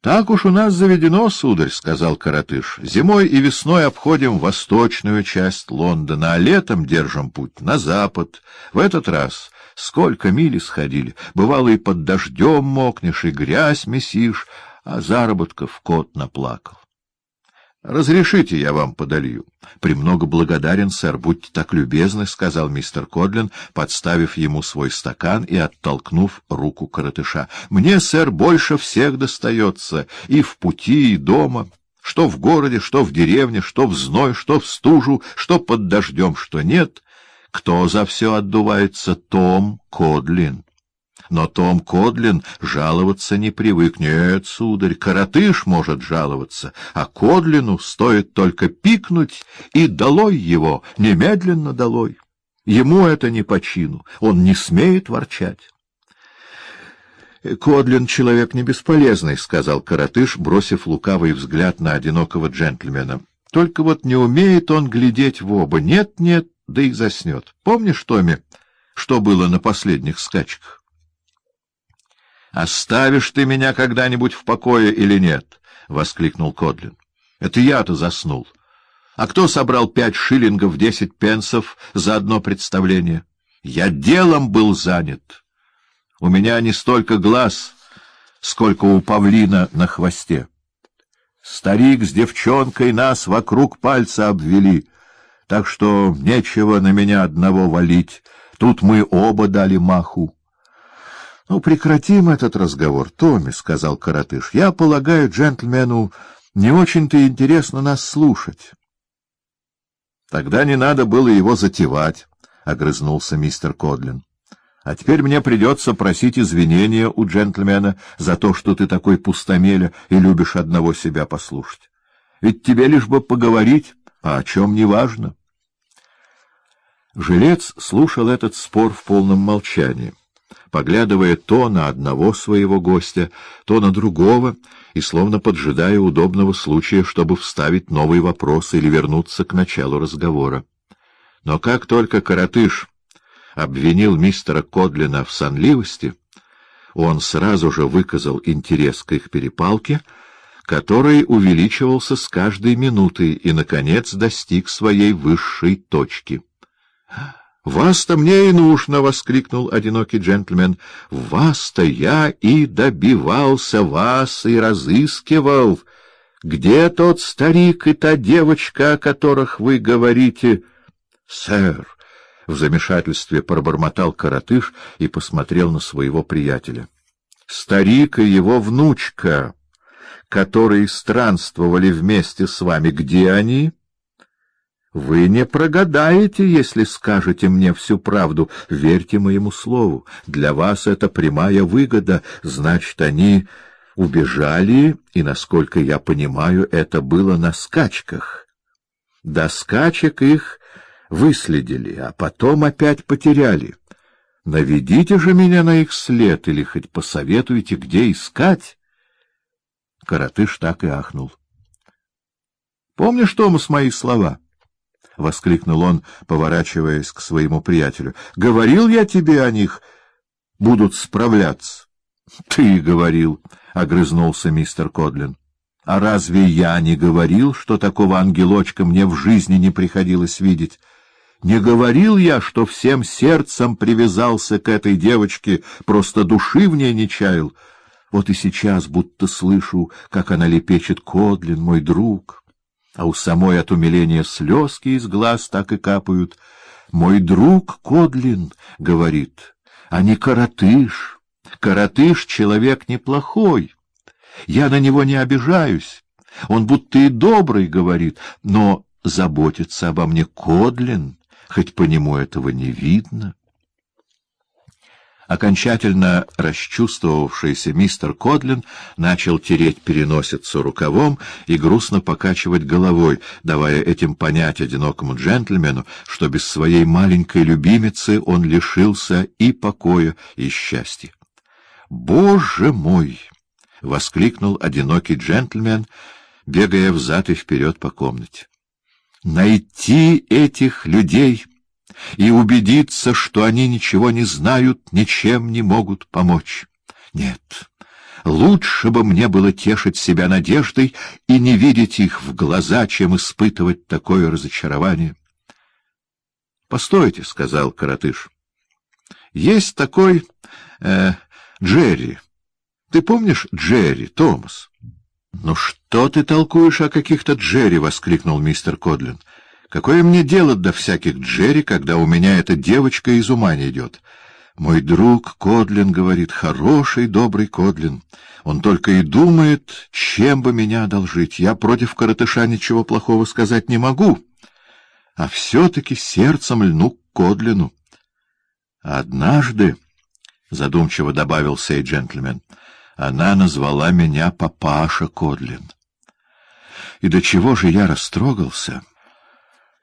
— Так уж у нас заведено, сударь, — сказал коротыш. — Зимой и весной обходим восточную часть Лондона, а летом держим путь на запад. В этот раз сколько миль сходили. Бывало, и под дождем мокнешь, и грязь месишь, а заработков кот наплакал. — Разрешите, я вам подолью. — Премного благодарен, сэр, будьте так любезны, — сказал мистер Кодлин, подставив ему свой стакан и оттолкнув руку коротыша. — Мне, сэр, больше всех достается, и в пути, и дома, что в городе, что в деревне, что в зной, что в стужу, что под дождем, что нет. Кто за все отдувается? Том Кодлин. Но Том Кодлин жаловаться не привык. Нет, сударь, коротыш может жаловаться, а Кодлину стоит только пикнуть, и долой его, немедленно долой. Ему это не по чину, он не смеет ворчать. «Кодлин — человек не бесполезный», — сказал коротыш, бросив лукавый взгляд на одинокого джентльмена. «Только вот не умеет он глядеть в оба. Нет-нет, да и заснет. Помнишь, Томми, что было на последних скачках?» — Оставишь ты меня когда-нибудь в покое или нет? — воскликнул Кодлин. — Это я-то заснул. А кто собрал пять шиллингов десять пенсов за одно представление? Я делом был занят. У меня не столько глаз, сколько у павлина на хвосте. Старик с девчонкой нас вокруг пальца обвели, так что нечего на меня одного валить. Тут мы оба дали маху. — Ну, прекратим этот разговор, Томми, — сказал коротыш. — Я полагаю, джентльмену не очень-то интересно нас слушать. — Тогда не надо было его затевать, — огрызнулся мистер Кодлин. — А теперь мне придется просить извинения у джентльмена за то, что ты такой пустомеля и любишь одного себя послушать. Ведь тебе лишь бы поговорить, а о чем не важно. Жилец слушал этот спор в полном молчании поглядывая то на одного своего гостя, то на другого, и словно поджидая удобного случая, чтобы вставить новый вопрос или вернуться к началу разговора. Но как только коротыш обвинил мистера Кодлина в сонливости, он сразу же выказал интерес к их перепалке, который увеличивался с каждой минутой и, наконец, достиг своей высшей точки. «Вас-то мне и нужно!» — воскликнул одинокий джентльмен. «Вас-то я и добивался, вас и разыскивал. Где тот старик и та девочка, о которых вы говорите?» «Сэр!» — в замешательстве пробормотал коротыш и посмотрел на своего приятеля. «Старик и его внучка, которые странствовали вместе с вами, где они?» Вы не прогадаете, если скажете мне всю правду. Верьте моему слову. Для вас это прямая выгода. Значит, они убежали, и, насколько я понимаю, это было на скачках. До скачек их выследили, а потом опять потеряли. Наведите же меня на их след или хоть посоветуйте, где искать. Коротыш так и ахнул. Помнишь, Томас, мои слова? —— воскликнул он, поворачиваясь к своему приятелю. — Говорил я тебе о них, будут справляться. — Ты говорил, — огрызнулся мистер Кодлин. — А разве я не говорил, что такого ангелочка мне в жизни не приходилось видеть? Не говорил я, что всем сердцем привязался к этой девочке, просто души в ней не чаял? Вот и сейчас будто слышу, как она лепечет Кодлин, мой друг а у самой от умиления слезки из глаз так и капают. «Мой друг Кодлин», — говорит, — «а не коротыш. Коротыш — человек неплохой. Я на него не обижаюсь. Он будто и добрый, — говорит, — но заботится обо мне Кодлин, хоть по нему этого не видно». Окончательно расчувствовавшийся мистер Кодлин начал тереть переносицу рукавом и грустно покачивать головой, давая этим понять одинокому джентльмену, что без своей маленькой любимицы он лишился и покоя, и счастья. «Боже мой!» — воскликнул одинокий джентльмен, бегая взад и вперед по комнате. «Найти этих людей!» И убедиться, что они ничего не знают, ничем не могут помочь. Нет, Лучше бы мне было тешить себя надеждой и не видеть их в глаза, чем испытывать такое разочарование. — Постойте, — сказал коротыш. — Есть такой э, Джерри. Ты помнишь Джерри, Томас? — Ну что ты толкуешь о каких-то Джерри? — воскликнул мистер Кодлин. — Какое мне дело до всяких Джерри, когда у меня эта девочка из ума не идет? — мой друг Кодлин говорит, хороший, добрый Кодлин. Он только и думает, чем бы меня одолжить. Я против коротыша ничего плохого сказать не могу, а все-таки сердцем льну к Кодлину. Однажды, — задумчиво добавил сей джентльмен, — она назвала меня папаша Кодлин. И до чего же я растрогался! —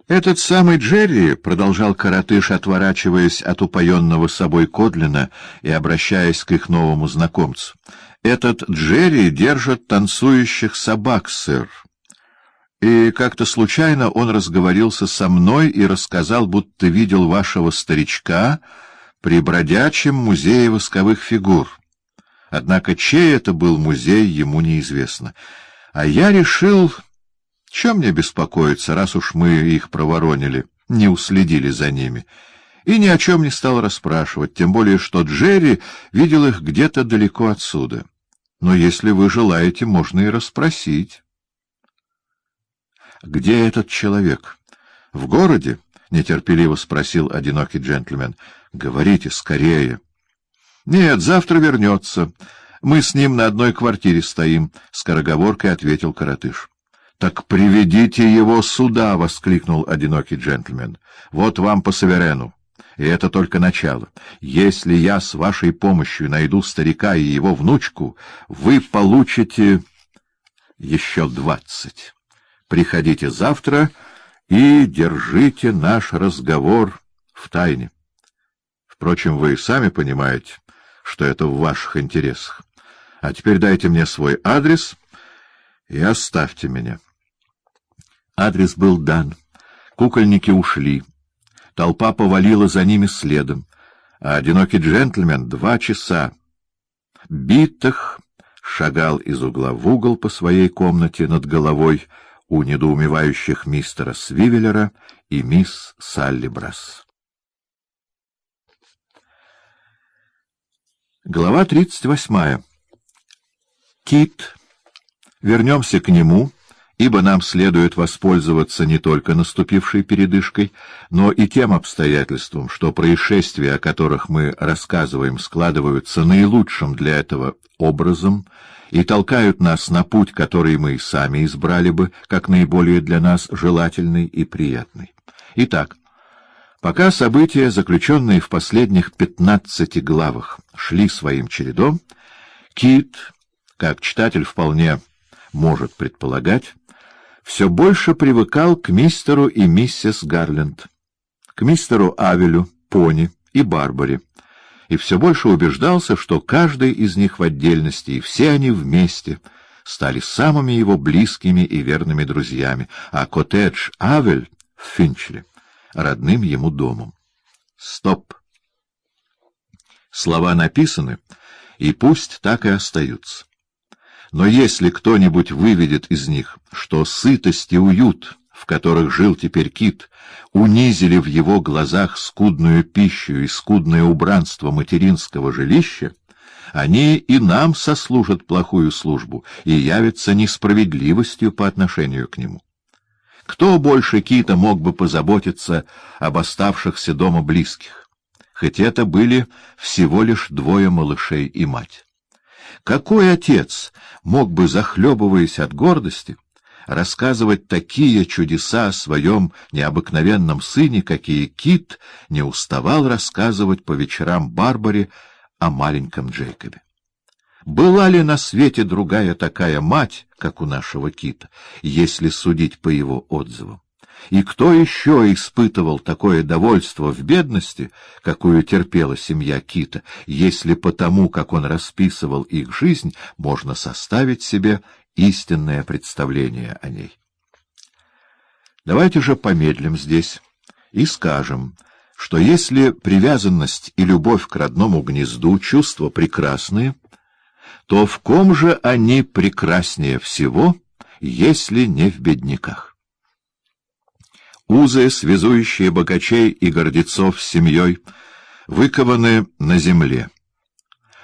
этот самый Джерри, — продолжал коротыш, отворачиваясь от упоенного собой Кодлина и обращаясь к их новому знакомцу, — этот Джерри держит танцующих собак, сэр. И как-то случайно он разговорился со мной и рассказал, будто видел вашего старичка при бродячем музее восковых фигур. Однако чей это был музей, ему неизвестно. А я решил чем мне беспокоиться, раз уж мы их проворонили, не уследили за ними? И ни о чем не стал расспрашивать, тем более что Джерри видел их где-то далеко отсюда. Но если вы желаете, можно и расспросить. — Где этот человек? — В городе? — нетерпеливо спросил одинокий джентльмен. — Говорите скорее. — Нет, завтра вернется. Мы с ним на одной квартире стоим, — скороговоркой ответил коротыш. — Так приведите его сюда! — воскликнул одинокий джентльмен. — Вот вам по суверену. И это только начало. Если я с вашей помощью найду старика и его внучку, вы получите еще двадцать. Приходите завтра и держите наш разговор в тайне. Впрочем, вы и сами понимаете, что это в ваших интересах. А теперь дайте мне свой адрес и оставьте меня. Адрес был дан. Кукольники ушли. Толпа повалила за ними следом. А одинокий джентльмен два часа битых шагал из угла в угол по своей комнате над головой у недоумевающих мистера Свивеллера и мисс Салли Брас. Глава тридцать восьмая. Кит. Вернемся к нему ибо нам следует воспользоваться не только наступившей передышкой, но и тем обстоятельством, что происшествия, о которых мы рассказываем, складываются наилучшим для этого образом и толкают нас на путь, который мы сами избрали бы, как наиболее для нас желательный и приятный. Итак, пока события, заключенные в последних пятнадцати главах, шли своим чередом, Кит, как читатель вполне может предполагать, все больше привыкал к мистеру и миссис Гарленд, к мистеру Авелю, Пони и Барбаре, и все больше убеждался, что каждый из них в отдельности и все они вместе стали самыми его близкими и верными друзьями, а коттедж Авель в Финчле — родным ему домом. Стоп! Слова написаны, и пусть так и остаются. Но если кто-нибудь выведет из них, что сытость и уют, в которых жил теперь кит, унизили в его глазах скудную пищу и скудное убранство материнского жилища, они и нам сослужат плохую службу и явятся несправедливостью по отношению к нему. Кто больше кита мог бы позаботиться об оставшихся дома близких? Хоть это были всего лишь двое малышей и мать. Какой отец мог бы, захлебываясь от гордости, рассказывать такие чудеса о своем необыкновенном сыне, какие Кит не уставал рассказывать по вечерам Барбаре о маленьком Джейкобе? Была ли на свете другая такая мать, как у нашего Кита, если судить по его отзывам? И кто еще испытывал такое довольство в бедности, какую терпела семья Кита, если потому, как он расписывал их жизнь, можно составить себе истинное представление о ней? Давайте же помедлим здесь и скажем, что если привязанность и любовь к родному гнезду — чувства прекрасные, то в ком же они прекраснее всего, если не в бедняках? Узы, связующие богачей и гордецов с семьей, выкованы на земле.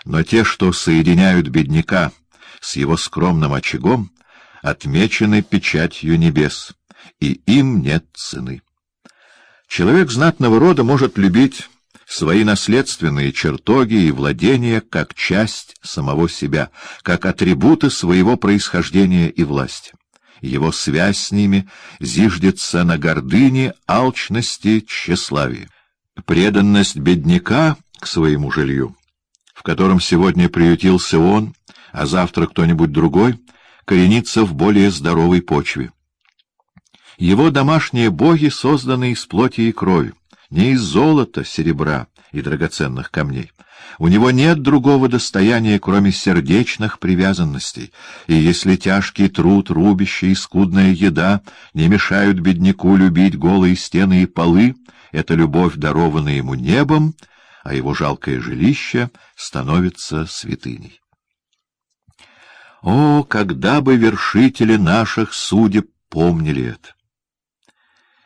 Но те, что соединяют бедняка с его скромным очагом, отмечены печатью небес, и им нет цены. Человек знатного рода может любить свои наследственные чертоги и владения как часть самого себя, как атрибуты своего происхождения и власти. Его связь с ними зиждется на гордыне, алчности, тщеславии. Преданность бедняка к своему жилью, в котором сегодня приютился он, а завтра кто-нибудь другой, коренится в более здоровой почве. Его домашние боги созданы из плоти и крови, не из золота, серебра и драгоценных камней. У него нет другого достояния, кроме сердечных привязанностей, и если тяжкий труд, рубище и скудная еда не мешают бедняку любить голые стены и полы, эта любовь дарована ему небом, а его жалкое жилище становится святыней. О, когда бы вершители наших судеб помнили это!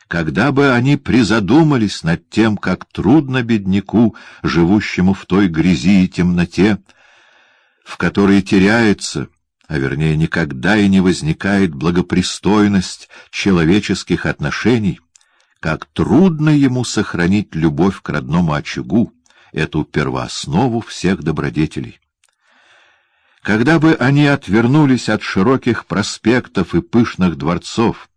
Когда бы они призадумались над тем, как трудно бедняку, живущему в той грязи и темноте, в которой теряется, а вернее никогда и не возникает благопристойность человеческих отношений, как трудно ему сохранить любовь к родному очагу, эту первооснову всех добродетелей. Когда бы они отвернулись от широких проспектов и пышных дворцов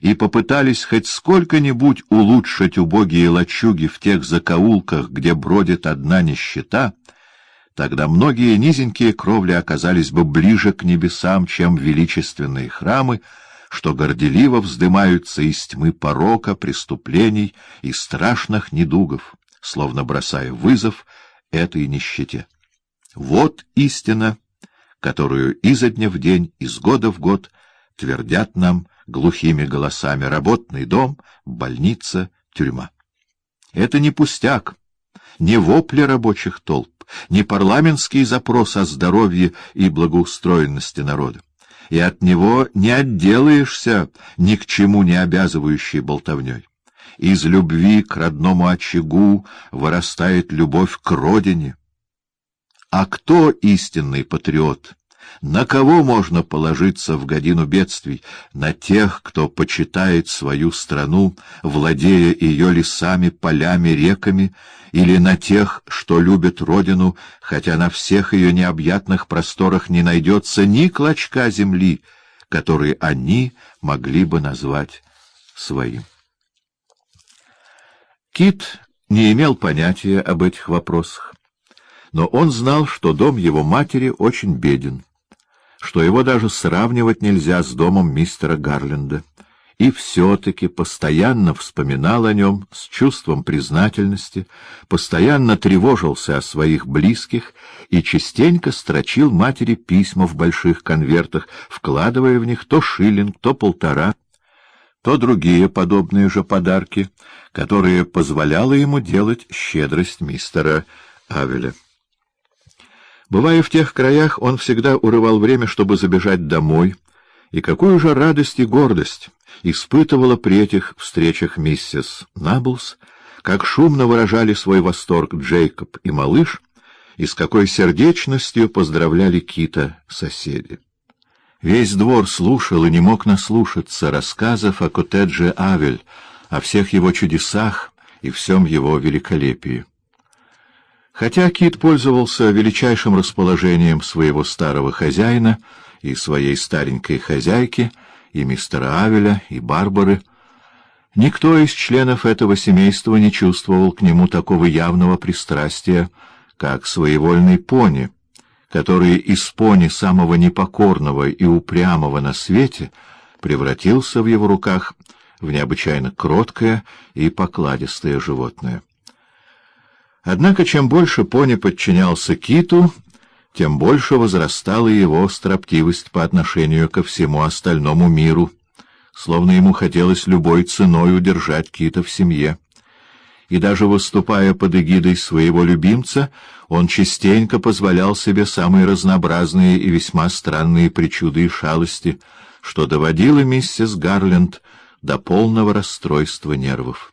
и попытались хоть сколько-нибудь улучшить убогие лачуги в тех закоулках, где бродит одна нищета, тогда многие низенькие кровли оказались бы ближе к небесам, чем величественные храмы, что горделиво вздымаются из тьмы порока, преступлений и страшных недугов, словно бросая вызов этой нищете. Вот истина — которую изо дня в день, из года в год твердят нам глухими голосами работный дом, больница, тюрьма. Это не пустяк, не вопли рабочих толп, не парламентский запрос о здоровье и благоустроенности народа. И от него не отделаешься ни к чему не обязывающей болтовней. Из любви к родному очагу вырастает любовь к родине, а кто истинный патриот? На кого можно положиться в годину бедствий? На тех, кто почитает свою страну, владея ее лесами, полями, реками, или на тех, что любят родину, хотя на всех ее необъятных просторах не найдется ни клочка земли, который они могли бы назвать своим. Кит не имел понятия об этих вопросах но он знал, что дом его матери очень беден, что его даже сравнивать нельзя с домом мистера Гарленда, и все-таки постоянно вспоминал о нем с чувством признательности, постоянно тревожился о своих близких и частенько строчил матери письма в больших конвертах, вкладывая в них то шиллинг, то полтора, то другие подобные же подарки, которые позволяла ему делать щедрость мистера Авеля. Бывая в тех краях, он всегда урывал время, чтобы забежать домой, и какую же радость и гордость испытывала при этих встречах миссис Наблс, как шумно выражали свой восторг Джейкоб и малыш, и с какой сердечностью поздравляли Кита соседи. Весь двор слушал и не мог наслушаться рассказов о коттедже Авель, о всех его чудесах и всем его великолепии. Хотя Кит пользовался величайшим расположением своего старого хозяина и своей старенькой хозяйки, и мистера Авеля, и Барбары, никто из членов этого семейства не чувствовал к нему такого явного пристрастия, как своевольный пони, который из пони самого непокорного и упрямого на свете превратился в его руках в необычайно кроткое и покладистое животное. Однако чем больше пони подчинялся киту, тем больше возрастала его строптивость по отношению ко всему остальному миру, словно ему хотелось любой ценой удержать кита в семье. и даже выступая под эгидой своего любимца, он частенько позволял себе самые разнообразные и весьма странные причуды и шалости, что доводило миссис Гарленд до полного расстройства нервов.